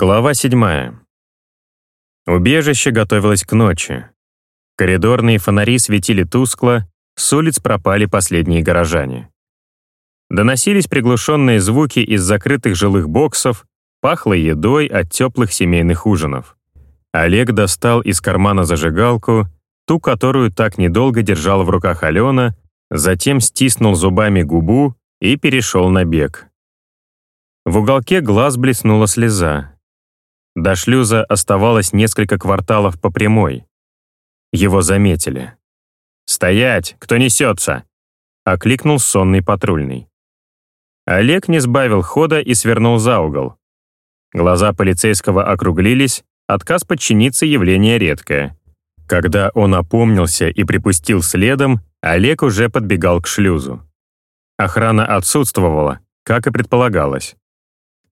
Глава 7. Убежище готовилось к ночи. Коридорные фонари светили тускло, с улиц пропали последние горожане. Доносились приглушенные звуки из закрытых жилых боксов, пахло едой от теплых семейных ужинов. Олег достал из кармана зажигалку, ту, которую так недолго держала в руках Алена, затем стиснул зубами губу и перешел на бег. В уголке глаз блеснула слеза. До шлюза оставалось несколько кварталов по прямой. Его заметили. «Стоять! Кто несется?» — окликнул сонный патрульный. Олег не сбавил хода и свернул за угол. Глаза полицейского округлились, отказ подчиниться явление редкое. Когда он опомнился и припустил следом, Олег уже подбегал к шлюзу. Охрана отсутствовала, как и предполагалось.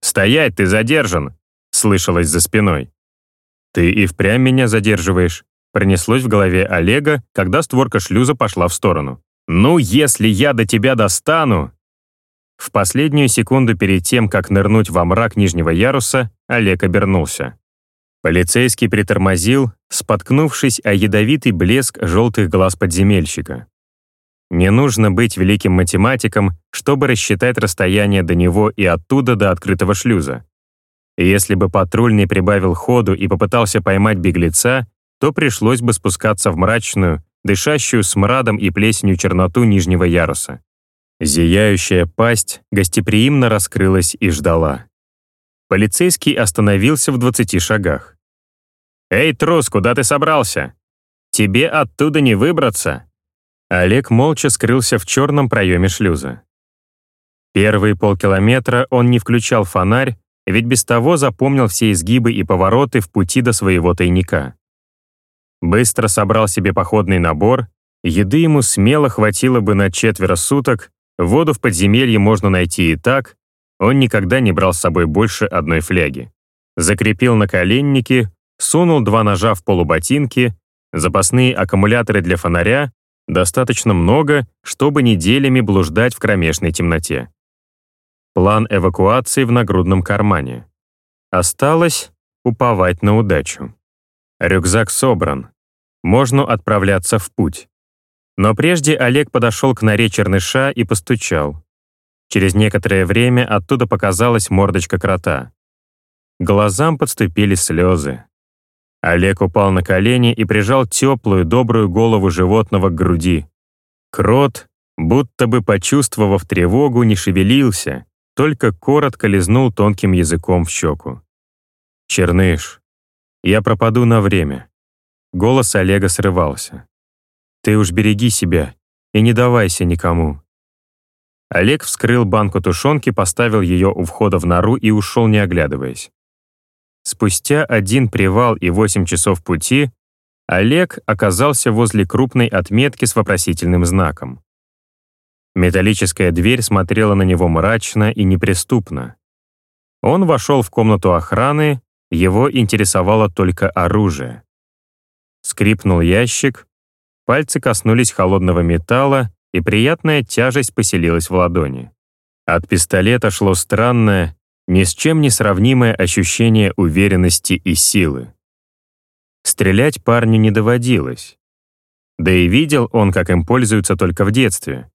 «Стоять, ты задержан!» Слышалось за спиной. «Ты и впрямь меня задерживаешь», пронеслось в голове Олега, когда створка шлюза пошла в сторону. «Ну, если я до тебя достану!» В последнюю секунду перед тем, как нырнуть во мрак нижнего яруса, Олег обернулся. Полицейский притормозил, споткнувшись о ядовитый блеск желтых глаз подземельщика. Не нужно быть великим математиком, чтобы рассчитать расстояние до него и оттуда до открытого шлюза. Если бы патрульный прибавил ходу и попытался поймать беглеца, то пришлось бы спускаться в мрачную, дышащую смрадом и плесенью черноту нижнего яруса. Зияющая пасть гостеприимно раскрылась и ждала. Полицейский остановился в 20 шагах. «Эй, трус, куда ты собрался? Тебе оттуда не выбраться!» Олег молча скрылся в черном проеме шлюза. Первые полкилометра он не включал фонарь, ведь без того запомнил все изгибы и повороты в пути до своего тайника. Быстро собрал себе походный набор, еды ему смело хватило бы на четверо суток, воду в подземелье можно найти и так, он никогда не брал с собой больше одной фляги. Закрепил на коленнике, сунул два ножа в полуботинки, запасные аккумуляторы для фонаря, достаточно много, чтобы неделями блуждать в кромешной темноте. План эвакуации в нагрудном кармане. Осталось уповать на удачу. Рюкзак собран. Можно отправляться в путь. Но прежде Олег подошел к норе черныша и постучал. Через некоторое время оттуда показалась мордочка крота. Глазам подступили слезы. Олег упал на колени и прижал теплую, добрую голову животного к груди. Крот, будто бы почувствовав тревогу, не шевелился, только коротко лизнул тонким языком в щеку. «Черныш, я пропаду на время». Голос Олега срывался. «Ты уж береги себя и не давайся никому». Олег вскрыл банку тушенки, поставил ее у входа в нору и ушел, не оглядываясь. Спустя один привал и восемь часов пути Олег оказался возле крупной отметки с вопросительным знаком. Металлическая дверь смотрела на него мрачно и неприступно. Он вошел в комнату охраны, его интересовало только оружие. Скрипнул ящик, пальцы коснулись холодного металла, и приятная тяжесть поселилась в ладони. От пистолета шло странное, ни с чем не сравнимое ощущение уверенности и силы. Стрелять парню не доводилось. Да и видел он, как им пользуются только в детстве.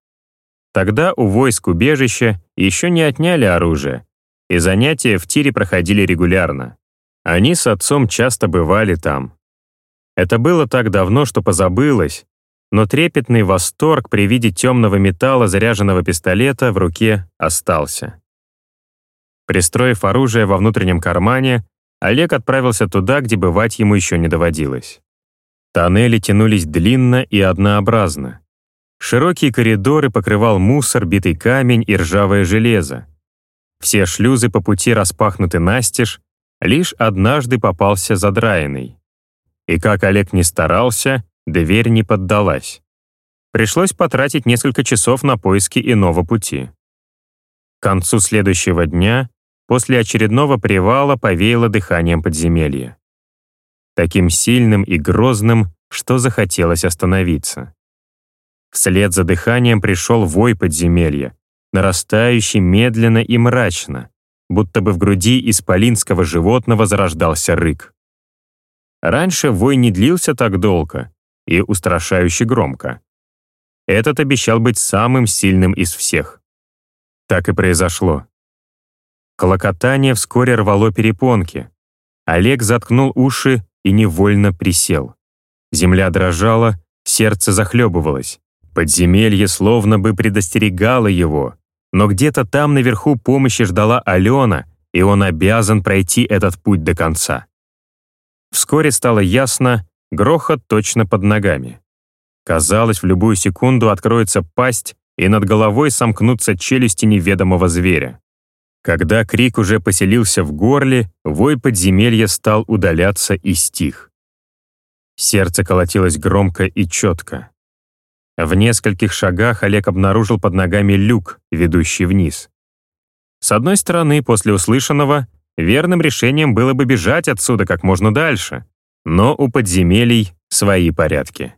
Тогда у войск убежища еще не отняли оружие, и занятия в тире проходили регулярно. Они с отцом часто бывали там. Это было так давно, что позабылось, но трепетный восторг при виде темного металла заряженного пистолета в руке остался. Пристроив оружие во внутреннем кармане, Олег отправился туда, где бывать ему еще не доводилось. Тоннели тянулись длинно и однообразно. Широкие коридоры покрывал мусор, битый камень и ржавое железо. Все шлюзы по пути распахнуты настежь, лишь однажды попался задраенный. И как Олег не старался, дверь не поддалась. Пришлось потратить несколько часов на поиски иного пути. К концу следующего дня, после очередного привала, повеяло дыханием подземелья. Таким сильным и грозным, что захотелось остановиться. Вслед за дыханием пришел вой подземелья, нарастающий медленно и мрачно, будто бы в груди исполинского животного зарождался рык. Раньше вой не длился так долго и устрашающе громко. Этот обещал быть самым сильным из всех. Так и произошло. Клокотание вскоре рвало перепонки. Олег заткнул уши и невольно присел. Земля дрожала, сердце захлебывалось. Подземелье словно бы предостерегало его, но где-то там наверху помощи ждала Алена, и он обязан пройти этот путь до конца. Вскоре стало ясно, грохот точно под ногами. Казалось, в любую секунду откроется пасть, и над головой сомкнутся челюсти неведомого зверя. Когда крик уже поселился в горле, вой подземелья стал удаляться и стих. Сердце колотилось громко и четко. В нескольких шагах Олег обнаружил под ногами люк, ведущий вниз. С одной стороны, после услышанного, верным решением было бы бежать отсюда как можно дальше, но у подземелий свои порядки.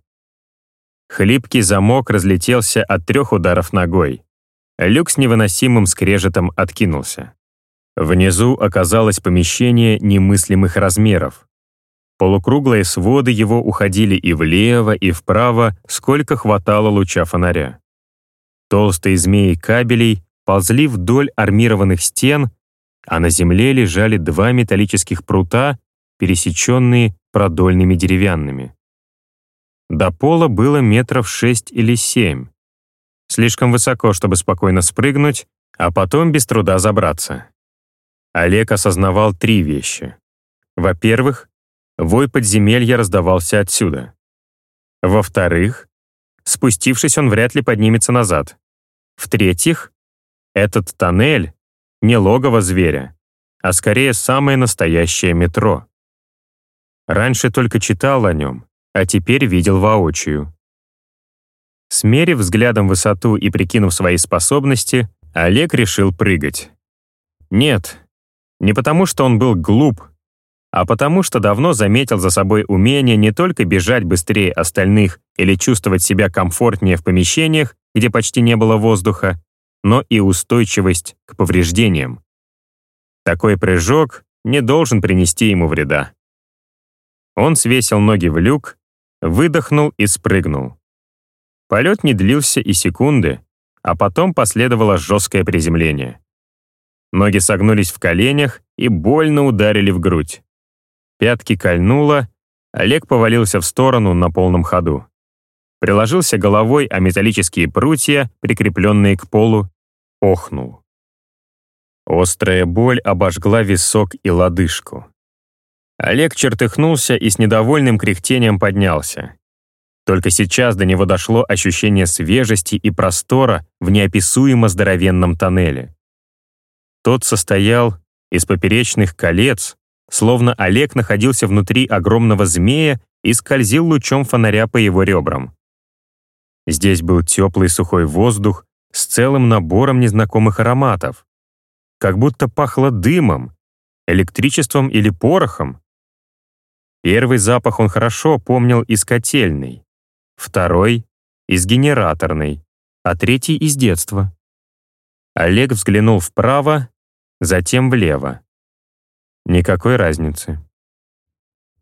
Хлипкий замок разлетелся от трех ударов ногой. Люк с невыносимым скрежетом откинулся. Внизу оказалось помещение немыслимых размеров. Полукруглые своды его уходили и влево, и вправо, сколько хватало луча фонаря. Толстые змеи кабелей ползли вдоль армированных стен, а на земле лежали два металлических прута, пересеченные продольными деревянными. До пола было метров шесть или семь. Слишком высоко, чтобы спокойно спрыгнуть, а потом без труда забраться. Олег осознавал три вещи. Во-первых, вой подземелья раздавался отсюда. Во-вторых, спустившись, он вряд ли поднимется назад. В-третьих, этот тоннель — не логово зверя, а скорее самое настоящее метро. Раньше только читал о нем, а теперь видел воочию. Смерив взглядом высоту и прикинув свои способности, Олег решил прыгать. Нет, не потому что он был глуп, а потому что давно заметил за собой умение не только бежать быстрее остальных или чувствовать себя комфортнее в помещениях, где почти не было воздуха, но и устойчивость к повреждениям. Такой прыжок не должен принести ему вреда. Он свесил ноги в люк выдохнул и спрыгнул. Полет не длился и секунды, а потом последовало жесткое приземление. Ноги согнулись в коленях и больно ударили в грудь. Пятки кольнуло, Олег повалился в сторону на полном ходу. Приложился головой о металлические прутья, прикрепленные к полу, охнул. Острая боль обожгла висок и лодыжку. Олег чертыхнулся и с недовольным кряхтением поднялся. Только сейчас до него дошло ощущение свежести и простора в неописуемо здоровенном тоннеле. Тот состоял из поперечных колец, словно Олег находился внутри огромного змея и скользил лучом фонаря по его ребрам. Здесь был теплый сухой воздух с целым набором незнакомых ароматов. Как будто пахло дымом, электричеством или порохом. Первый запах он хорошо помнил из котельной, второй — из генераторной, а третий — из детства. Олег взглянул вправо, затем влево. Никакой разницы.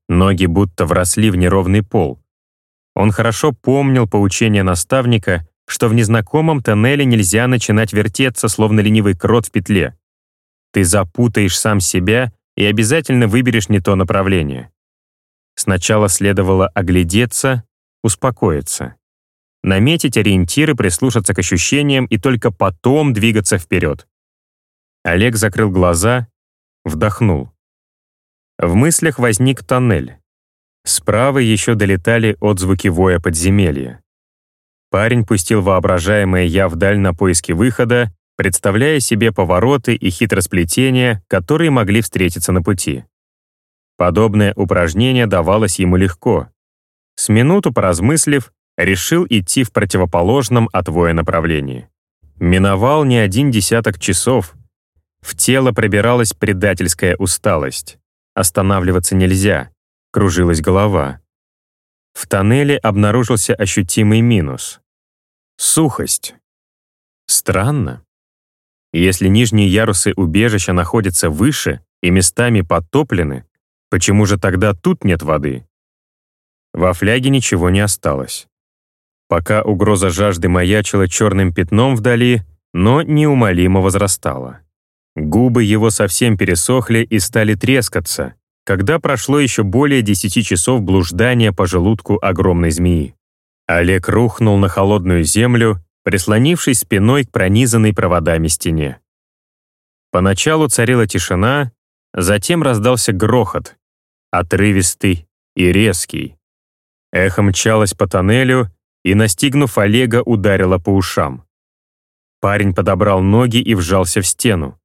Ноги будто вросли в неровный пол. Он хорошо помнил поучение наставника, что в незнакомом тоннеле нельзя начинать вертеться, словно ленивый крот в петле. Ты запутаешь сам себя и обязательно выберешь не то направление. Сначала следовало оглядеться, успокоиться. Наметить ориентиры, прислушаться к ощущениям и только потом двигаться вперед. Олег закрыл глаза, вдохнул. В мыслях возник тоннель. Справа еще долетали отзвуки воя подземелья. Парень пустил воображаемое «я» вдаль на поиски выхода, представляя себе повороты и хитросплетения, которые могли встретиться на пути. Подобное упражнение давалось ему легко. С минуту поразмыслив, решил идти в противоположном от воя направлении. Миновал не один десяток часов. В тело пробиралась предательская усталость. Останавливаться нельзя. Кружилась голова. В тоннеле обнаружился ощутимый минус. Сухость. Странно. Если нижние ярусы убежища находятся выше и местами подтоплены, почему же тогда тут нет воды? Во фляге ничего не осталось. Пока угроза жажды маячила черным пятном вдали, но неумолимо возрастала. Губы его совсем пересохли и стали трескаться, когда прошло еще более десяти часов блуждания по желудку огромной змеи. Олег рухнул на холодную землю, прислонившись спиной к пронизанной проводами стене. Поначалу царила тишина, затем раздался грохот, отрывистый и резкий. Эхо мчалось по тоннелю и, настигнув Олега, ударило по ушам. Парень подобрал ноги и вжался в стену.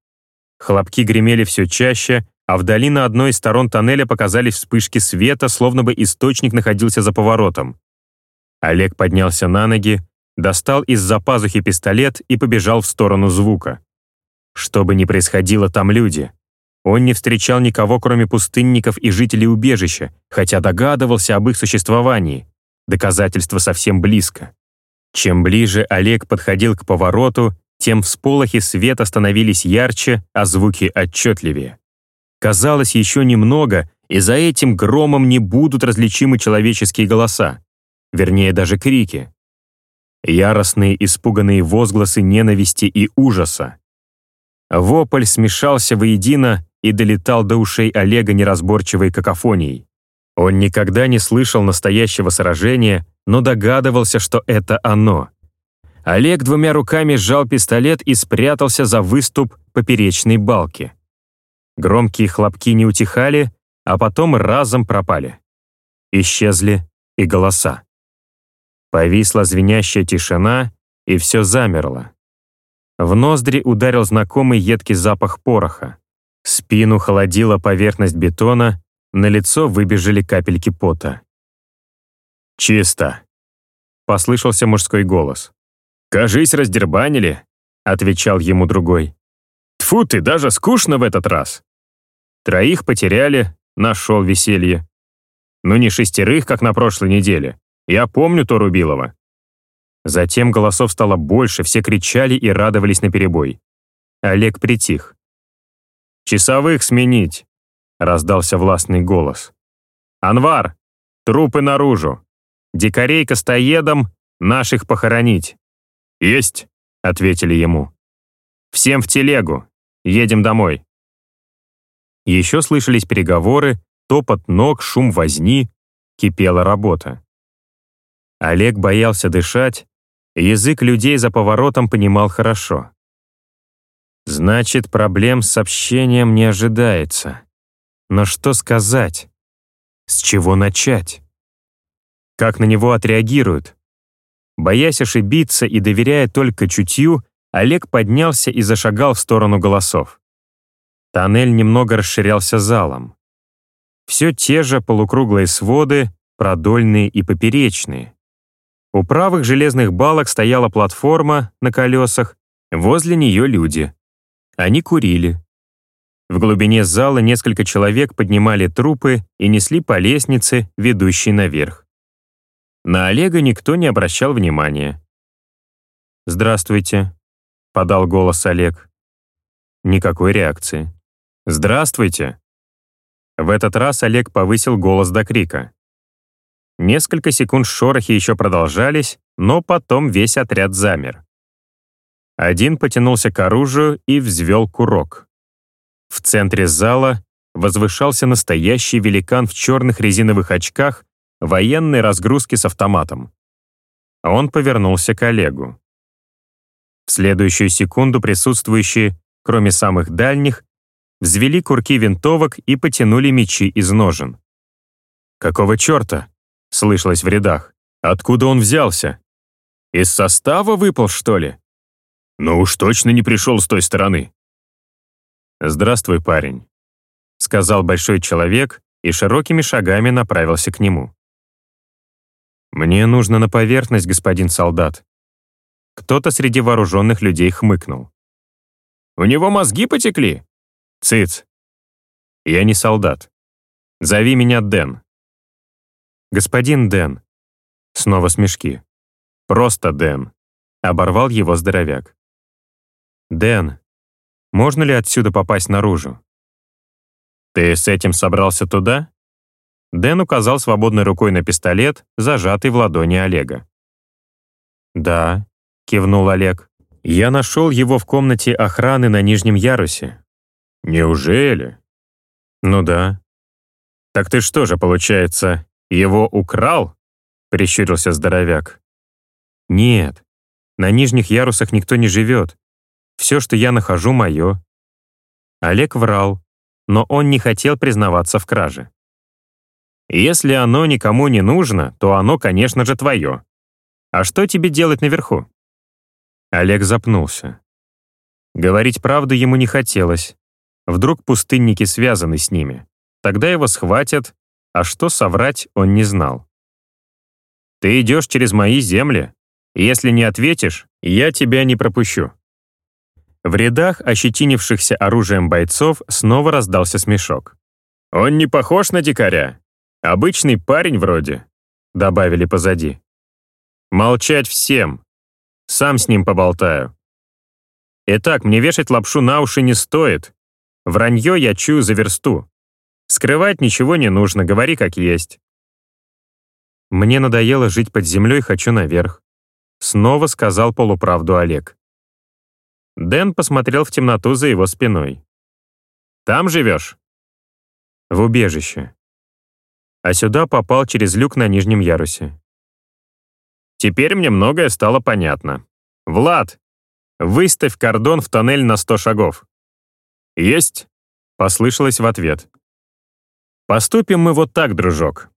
Хлопки гремели все чаще, а вдали на одной из сторон тоннеля показались вспышки света, словно бы источник находился за поворотом. Олег поднялся на ноги, достал из-за пазухи пистолет и побежал в сторону звука. Что бы ни происходило там люди, он не встречал никого, кроме пустынников и жителей убежища, хотя догадывался об их существовании. Доказательство совсем близко. Чем ближе Олег подходил к повороту, тем всполохи света становились ярче, а звуки отчетливее. Казалось, еще немного, и за этим громом не будут различимы человеческие голоса. Вернее, даже крики. Яростные испуганные возгласы ненависти и ужаса. Вопль смешался воедино и долетал до ушей Олега неразборчивой какофонией. Он никогда не слышал настоящего сражения, но догадывался, что это оно. Олег двумя руками сжал пистолет и спрятался за выступ поперечной балки. Громкие хлопки не утихали, а потом разом пропали. Исчезли и голоса. Повисла звенящая тишина, и все замерло. В ноздри ударил знакомый едкий запах пороха. Спину холодила поверхность бетона, на лицо выбежали капельки пота. «Чисто», — послышался мужской голос. «Кажись, раздербанили», — отвечал ему другой. «Тьфу ты, даже скучно в этот раз». Троих потеряли, нашел веселье. Ну не шестерых, как на прошлой неделе. Я помню то Рубилова. Затем голосов стало больше, все кричали и радовались наперебой. Олег притих. «Часовых сменить!» — раздался властный голос. «Анвар! Трупы наружу! Дикарей костоедом наших похоронить!» «Есть!» — ответили ему. «Всем в телегу! Едем домой!» Еще слышались переговоры, топот ног, шум возни, кипела работа. Олег боялся дышать, язык людей за поворотом понимал хорошо. Значит, проблем с общением не ожидается. Но что сказать? С чего начать? Как на него отреагируют? Боясь ошибиться и доверяя только чутью, Олег поднялся и зашагал в сторону голосов. Тоннель немного расширялся залом. Все те же полукруглые своды, продольные и поперечные. У правых железных балок стояла платформа на колесах, возле нее люди. Они курили. В глубине зала несколько человек поднимали трупы и несли по лестнице, ведущей наверх. На Олега никто не обращал внимания. «Здравствуйте», — подал голос Олег. Никакой реакции. «Здравствуйте!» В этот раз Олег повысил голос до крика. Несколько секунд шорохи еще продолжались, но потом весь отряд замер. Один потянулся к оружию и взвел курок. В центре зала возвышался настоящий великан в черных резиновых очках военной разгрузки с автоматом. Он повернулся к Олегу. В следующую секунду присутствующие, кроме самых дальних, взвели курки винтовок и потянули мечи из ножен. «Какого черта?» — слышалось в рядах. «Откуда он взялся? Из состава выпал, что ли?» «Ну уж точно не пришел с той стороны». «Здравствуй, парень», — сказал большой человек и широкими шагами направился к нему. «Мне нужно на поверхность, господин солдат». Кто-то среди вооруженных людей хмыкнул. «У него мозги потекли?» «Цыц! Я не солдат. Зови меня Дэн». «Господин Дэн». Снова смешки. «Просто Дэн», — оборвал его здоровяк. «Дэн, Можно ли отсюда попасть наружу? «Ты с этим собрался туда?» Дэн указал свободной рукой на пистолет, зажатый в ладони Олега. «Да», — кивнул Олег. «Я нашел его в комнате охраны на нижнем ярусе». «Неужели?» «Ну да». «Так ты что же, получается, его украл?» — прищурился здоровяк. «Нет, на нижних ярусах никто не живет. Все, что я нахожу, мое». Олег врал, но он не хотел признаваться в краже. «Если оно никому не нужно, то оно, конечно же, твое. А что тебе делать наверху?» Олег запнулся. Говорить правду ему не хотелось. Вдруг пустынники связаны с ними. Тогда его схватят, а что соврать он не знал. «Ты идешь через мои земли. Если не ответишь, я тебя не пропущу». В рядах ощетинившихся оружием бойцов снова раздался смешок. «Он не похож на дикаря. Обычный парень вроде», — добавили позади. «Молчать всем. Сам с ним поболтаю». Итак, мне вешать лапшу на уши не стоит. Вранье я чую за версту. Скрывать ничего не нужно, говори как есть. Мне надоело жить под землей, хочу наверх. Снова сказал полуправду Олег. Дэн посмотрел в темноту за его спиной. «Там живешь?» «В убежище. А сюда попал через люк на нижнем ярусе». «Теперь мне многое стало понятно. Влад, выставь кордон в тоннель на сто шагов». «Есть», — послышалось в ответ. «Поступим мы вот так, дружок.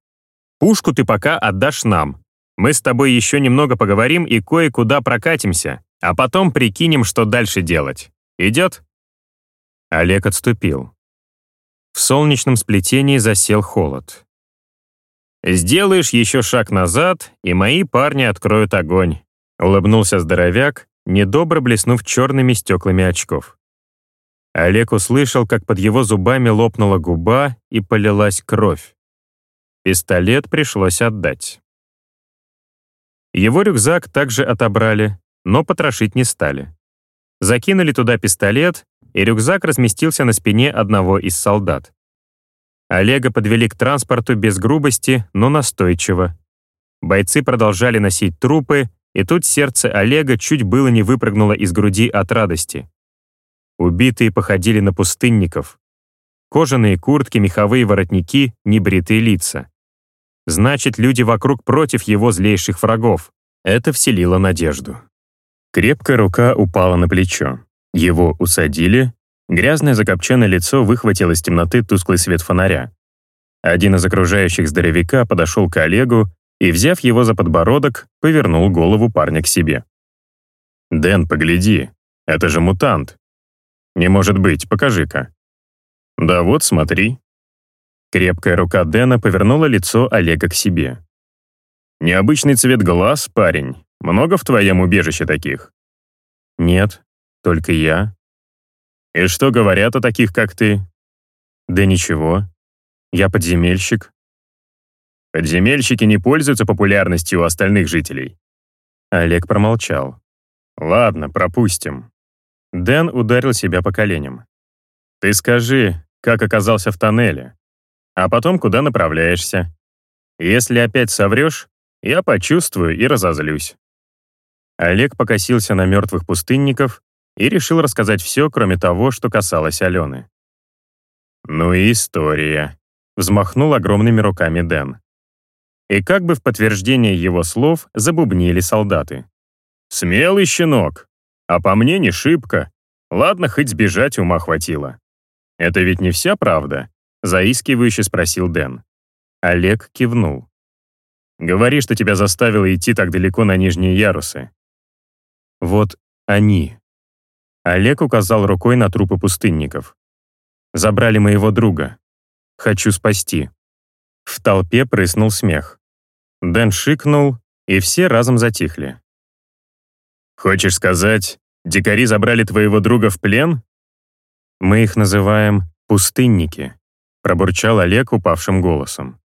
Пушку ты пока отдашь нам. Мы с тобой еще немного поговорим и кое-куда прокатимся, а потом прикинем, что дальше делать. Идет?» Олег отступил. В солнечном сплетении засел холод. «Сделаешь еще шаг назад, и мои парни откроют огонь», улыбнулся здоровяк, недобро блеснув черными стеклами очков. Олег услышал, как под его зубами лопнула губа и полилась кровь. Пистолет пришлось отдать. Его рюкзак также отобрали, но потрошить не стали. Закинули туда пистолет, и рюкзак разместился на спине одного из солдат. Олега подвели к транспорту без грубости, но настойчиво. Бойцы продолжали носить трупы, и тут сердце Олега чуть было не выпрыгнуло из груди от радости. Убитые походили на пустынников. Кожаные куртки, меховые воротники, небритые лица. Значит, люди вокруг против его злейших врагов. Это вселило надежду. Крепкая рука упала на плечо. Его усадили. Грязное закопченное лицо выхватило из темноты тусклый свет фонаря. Один из окружающих здоровяка подошел к Олегу и, взяв его за подбородок, повернул голову парня к себе. «Дэн, погляди, это же мутант!» «Не может быть, покажи-ка». «Да вот, смотри». Крепкая рука Дэна повернула лицо Олега к себе. «Необычный цвет глаз, парень. Много в твоем убежище таких?» «Нет, только я». «И что говорят о таких, как ты?» «Да ничего. Я подземельщик». «Подземельщики не пользуются популярностью у остальных жителей». Олег промолчал. «Ладно, пропустим. Дэн ударил себя по коленям. «Ты скажи, как оказался в тоннеле, а потом куда направляешься. Если опять соврешь, я почувствую и разозлюсь». Олег покосился на мертвых пустынников и решил рассказать все, кроме того, что касалось Алены. «Ну и история», — взмахнул огромными руками Дэн. И как бы в подтверждение его слов забубнили солдаты. «Смелый щенок! А по мне не шибко. Ладно, хоть сбежать ума хватило. Это ведь не вся правда? Заискивающе спросил Дэн. Олег кивнул. Говори, что тебя заставило идти так далеко на нижние ярусы. Вот они. Олег указал рукой на трупы пустынников. Забрали моего друга. Хочу спасти. В толпе прыснул смех. Дэн шикнул, и все разом затихли. «Хочешь сказать, дикари забрали твоего друга в плен?» «Мы их называем пустынники», — пробурчал Олег упавшим голосом.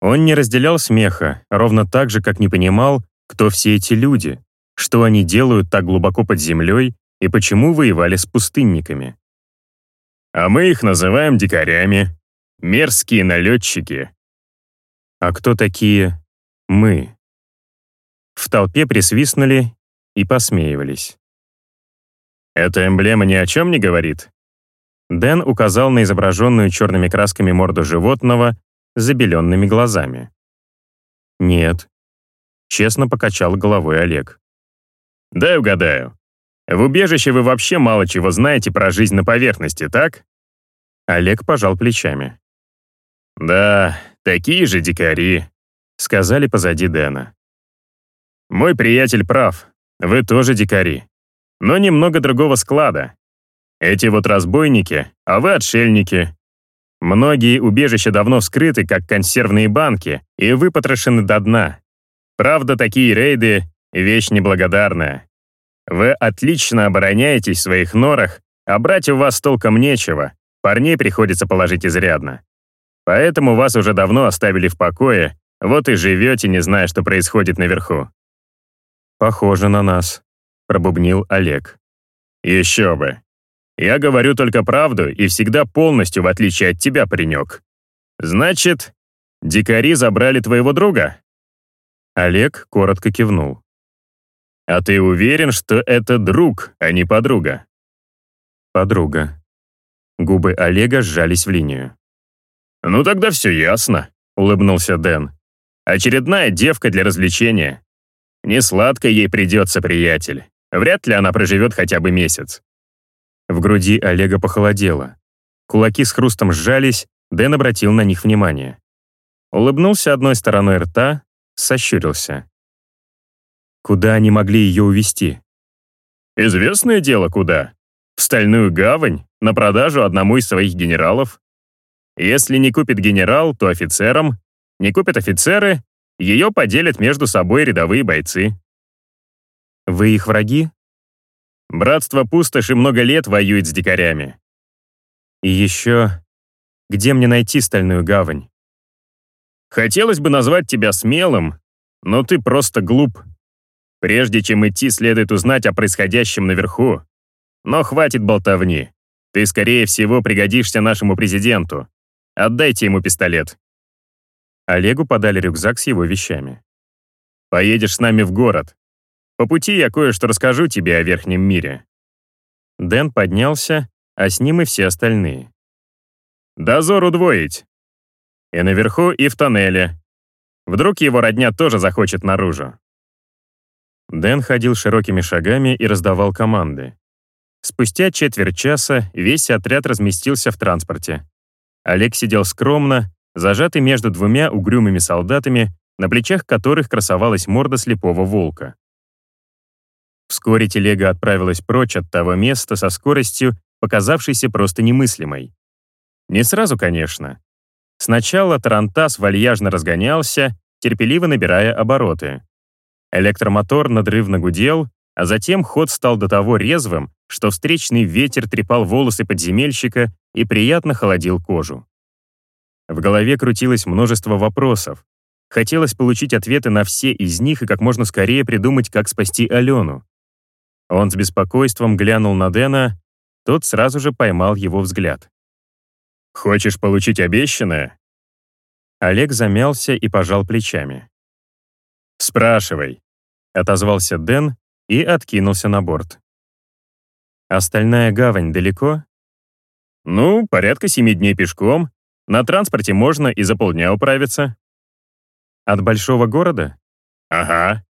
Он не разделял смеха, ровно так же, как не понимал, кто все эти люди, что они делают так глубоко под землей и почему воевали с пустынниками. А мы их называем дикарями. Мерзкие налетчики. А кто такие «мы»? В толпе присвистнули и посмеивались. «Эта эмблема ни о чем не говорит?» Дэн указал на изображенную черными красками морду животного с забеленными глазами. «Нет», — честно покачал головой Олег. «Дай угадаю. В убежище вы вообще мало чего знаете про жизнь на поверхности, так?» Олег пожал плечами. «Да, такие же дикари», — сказали позади Дэна. «Мой приятель прав, вы тоже дикари, но немного другого склада. Эти вот разбойники, а вы отшельники. Многие убежища давно вскрыты, как консервные банки, и выпотрошены до дна. Правда, такие рейды — вещь неблагодарная. Вы отлично обороняетесь в своих норах, а брать у вас толком нечего, парней приходится положить изрядно. Поэтому вас уже давно оставили в покое, вот и живете, не зная, что происходит наверху. «Похоже на нас», — пробубнил Олег. «Еще бы. Я говорю только правду и всегда полностью, в отличие от тебя, паренек. Значит, дикари забрали твоего друга?» Олег коротко кивнул. «А ты уверен, что это друг, а не подруга?» «Подруга». Губы Олега сжались в линию. «Ну тогда все ясно», — улыбнулся Дэн. «Очередная девка для развлечения. Не сладко ей придется, приятель. Вряд ли она проживет хотя бы месяц. В груди Олега похолодело. Кулаки с хрустом сжались, Дэн обратил на них внимание. Улыбнулся одной стороной рта, сощурился. Куда они могли ее увезти? Известное дело, куда. В Стальную гавань, на продажу одному из своих генералов. Если не купит генерал, то офицерам. Не купят офицеры, ее поделят между собой рядовые бойцы. Вы их враги? Братство пустоши много лет воюет с дикарями. И еще, где мне найти Стальную гавань? Хотелось бы назвать тебя смелым, но ты просто глуп. Прежде чем идти, следует узнать о происходящем наверху. Но хватит болтовни. Ты, скорее всего, пригодишься нашему президенту. Отдайте ему пистолет. Олегу подали рюкзак с его вещами. Поедешь с нами в город. По пути я кое-что расскажу тебе о Верхнем мире». Дэн поднялся, а с ним и все остальные. «Дозор удвоить. И наверху, и в тоннеле. Вдруг его родня тоже захочет наружу». Дэн ходил широкими шагами и раздавал команды. Спустя четверть часа весь отряд разместился в транспорте. Олег сидел скромно, зажатый между двумя угрюмыми солдатами, на плечах которых красовалась морда слепого волка. Вскоре телега отправилась прочь от того места со скоростью, показавшейся просто немыслимой. Не сразу, конечно. Сначала Тарантас вальяжно разгонялся, терпеливо набирая обороты. Электромотор надрывно гудел, а затем ход стал до того резвым, что встречный ветер трепал волосы подземельщика и приятно холодил кожу. В голове крутилось множество вопросов. Хотелось получить ответы на все из них и как можно скорее придумать, как спасти Алену. Он с беспокойством глянул на Дэна, тот сразу же поймал его взгляд. «Хочешь получить обещанное?» Олег замялся и пожал плечами. «Спрашивай», — отозвался Дэн и откинулся на борт. «Остальная гавань далеко?» «Ну, порядка семи дней пешком. На транспорте можно и за полдня управиться». «От большого города?» «Ага.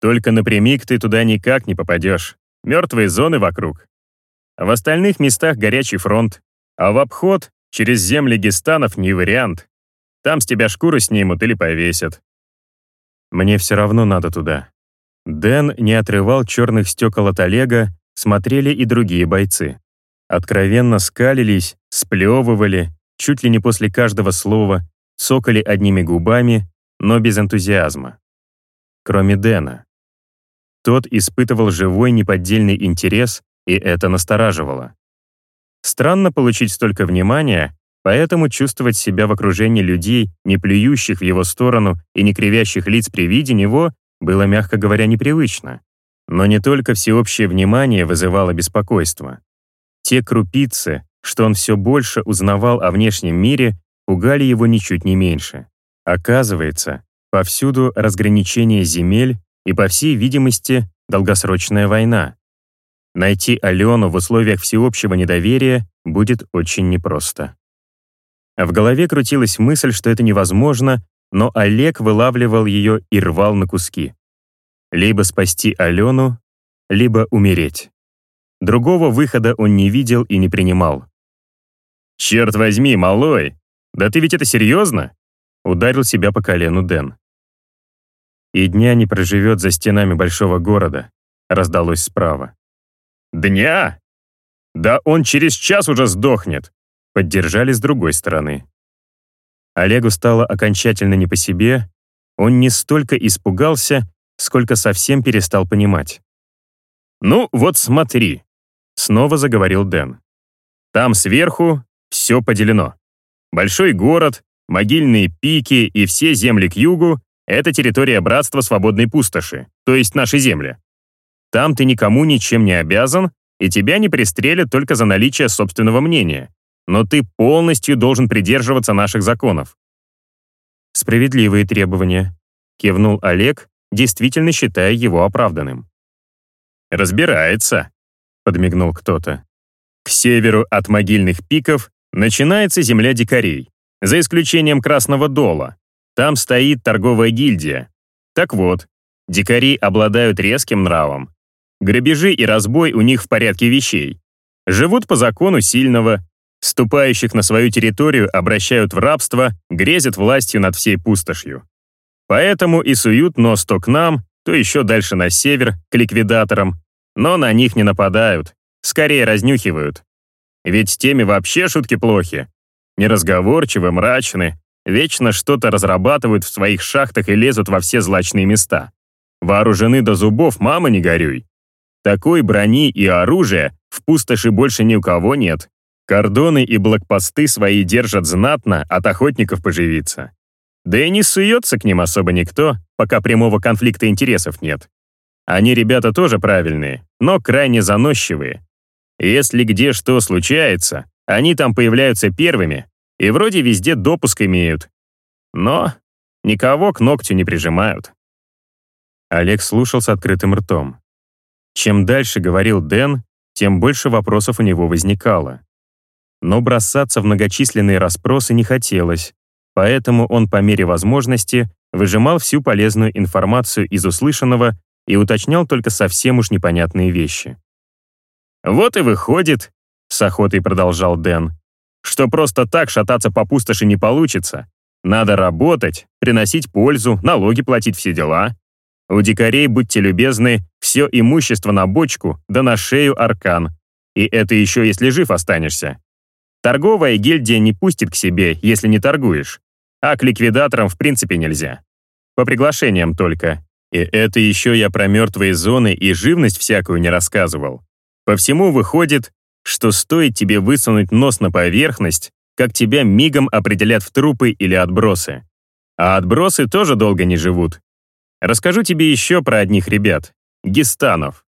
Только напрямик ты туда никак не попадешь. Мертвые зоны вокруг. В остальных местах горячий фронт, а в обход через земли гестанов не вариант. Там с тебя шкуру снимут или повесят. Мне все равно надо туда. Дэн не отрывал черных стекол от Олега, смотрели и другие бойцы. Откровенно скалились, сплевывали, чуть ли не после каждого слова, цокали одними губами, но без энтузиазма. Кроме Дэна. Тот испытывал живой неподдельный интерес, и это настораживало. Странно получить столько внимания, поэтому чувствовать себя в окружении людей, не плюющих в его сторону и не кривящих лиц при виде него, было, мягко говоря, непривычно. Но не только всеобщее внимание вызывало беспокойство. Те крупицы, что он все больше узнавал о внешнем мире, пугали его ничуть не меньше. Оказывается, повсюду разграничение земель и, по всей видимости, долгосрочная война. Найти Алену в условиях всеобщего недоверия будет очень непросто. В голове крутилась мысль, что это невозможно, но Олег вылавливал ее и рвал на куски. Либо спасти Алену, либо умереть. Другого выхода он не видел и не принимал. «Черт возьми, малой! Да ты ведь это серьезно?» Ударил себя по колену Дэн. «И дня не проживет за стенами большого города», раздалось справа. «Дня? Да он через час уже сдохнет!» Поддержали с другой стороны. Олегу стало окончательно не по себе, он не столько испугался, сколько совсем перестал понимать. «Ну, вот смотри», — снова заговорил Дэн. «Там сверху все поделено. Большой город, могильные пики и все земли к югу — это территория Братства Свободной Пустоши, то есть наши земли. Там ты никому ничем не обязан, и тебя не пристрелят только за наличие собственного мнения. Но ты полностью должен придерживаться наших законов. Справедливые требования, кивнул Олег, действительно считая его оправданным. «Разбирается», — подмигнул кто-то. «К северу от могильных пиков начинается земля дикарей, за исключением Красного Дола. Там стоит торговая гильдия. Так вот, дикари обладают резким нравом. Грабежи и разбой у них в порядке вещей. Живут по закону сильного, ступающих на свою территорию обращают в рабство, грезят властью над всей пустошью. Поэтому и суют нос то к нам, то еще дальше на север, к ликвидаторам, но на них не нападают, скорее разнюхивают. Ведь с теми вообще шутки плохи. Неразговорчивы, мрачны, вечно что-то разрабатывают в своих шахтах и лезут во все злачные места. Вооружены до зубов, мама не горюй. Такой брони и оружия в пустоши больше ни у кого нет. Кордоны и блокпосты свои держат знатно, от охотников поживиться. Да и не суется к ним особо никто, пока прямого конфликта интересов нет. Они ребята тоже правильные, но крайне заносчивые. Если где что случается, они там появляются первыми и вроде везде допуск имеют. Но никого к ногтю не прижимают. Олег слушал с открытым ртом. Чем дальше говорил Дэн, тем больше вопросов у него возникало. Но бросаться в многочисленные расспросы не хотелось, Поэтому он по мере возможности выжимал всю полезную информацию из услышанного и уточнял только совсем уж непонятные вещи. «Вот и выходит», — с охотой продолжал Дэн, «что просто так шататься по пустоши не получится. Надо работать, приносить пользу, налоги платить, все дела. У дикарей, будьте любезны, все имущество на бочку, да на шею аркан. И это еще если жив останешься. Торговая гильдия не пустит к себе, если не торгуешь. А к ликвидаторам в принципе нельзя. По приглашениям только. И это еще я про мертвые зоны и живность всякую не рассказывал. По всему выходит, что стоит тебе высунуть нос на поверхность, как тебя мигом определят в трупы или отбросы. А отбросы тоже долго не живут. Расскажу тебе еще про одних ребят. Гистанов.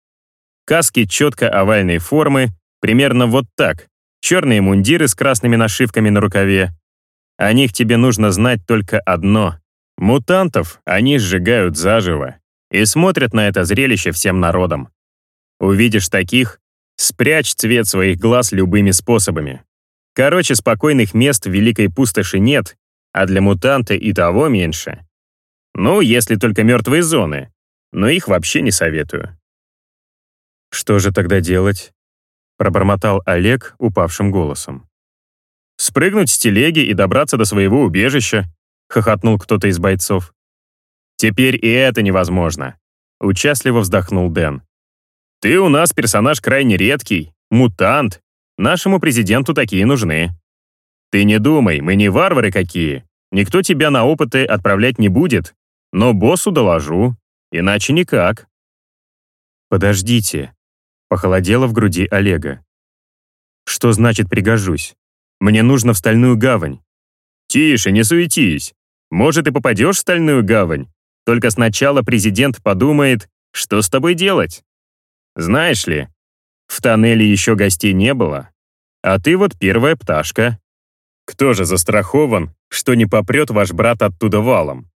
Каски четко овальной формы, примерно вот так, черные мундиры с красными нашивками на рукаве. О них тебе нужно знать только одно. Мутантов они сжигают заживо и смотрят на это зрелище всем народом. Увидишь таких, спрячь цвет своих глаз любыми способами. Короче, спокойных мест в Великой Пустоши нет, а для мутанта и того меньше. Ну, если только мертвые зоны, но их вообще не советую. Что же тогда делать? Пробормотал Олег упавшим голосом. «Спрыгнуть с телеги и добраться до своего убежища», — хохотнул кто-то из бойцов. «Теперь и это невозможно», — участливо вздохнул Дэн. «Ты у нас персонаж крайне редкий, мутант. Нашему президенту такие нужны. Ты не думай, мы не варвары какие. Никто тебя на опыты отправлять не будет. Но боссу доложу, иначе никак». «Подождите», Похолодело в груди Олега. «Что значит пригожусь? Мне нужно в Стальную гавань». «Тише, не суетись. Может, и попадешь в Стальную гавань. Только сначала президент подумает, что с тобой делать. Знаешь ли, в тоннеле еще гостей не было, а ты вот первая пташка. Кто же застрахован, что не попрет ваш брат оттуда валом?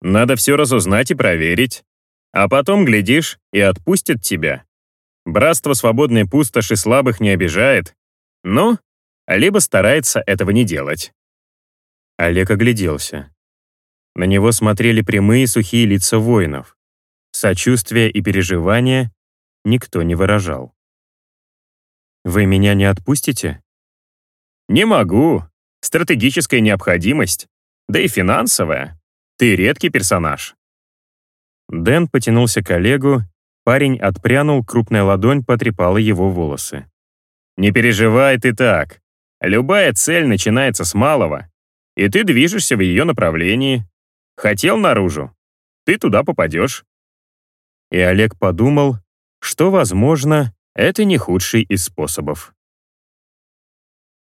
Надо все разузнать и проверить. А потом, глядишь, и отпустят тебя. Братство свободной пустоши слабых не обижает. Ну, либо старается этого не делать. Олег огляделся. На него смотрели прямые сухие лица воинов. Сочувствия и переживания никто не выражал. «Вы меня не отпустите?» «Не могу. Стратегическая необходимость. Да и финансовая. Ты редкий персонаж». Дэн потянулся к Олегу, парень отпрянул, крупная ладонь потрепала его волосы. «Не переживай ты так. Любая цель начинается с малого, и ты движешься в ее направлении. Хотел наружу, ты туда попадешь». И Олег подумал, что, возможно, это не худший из способов.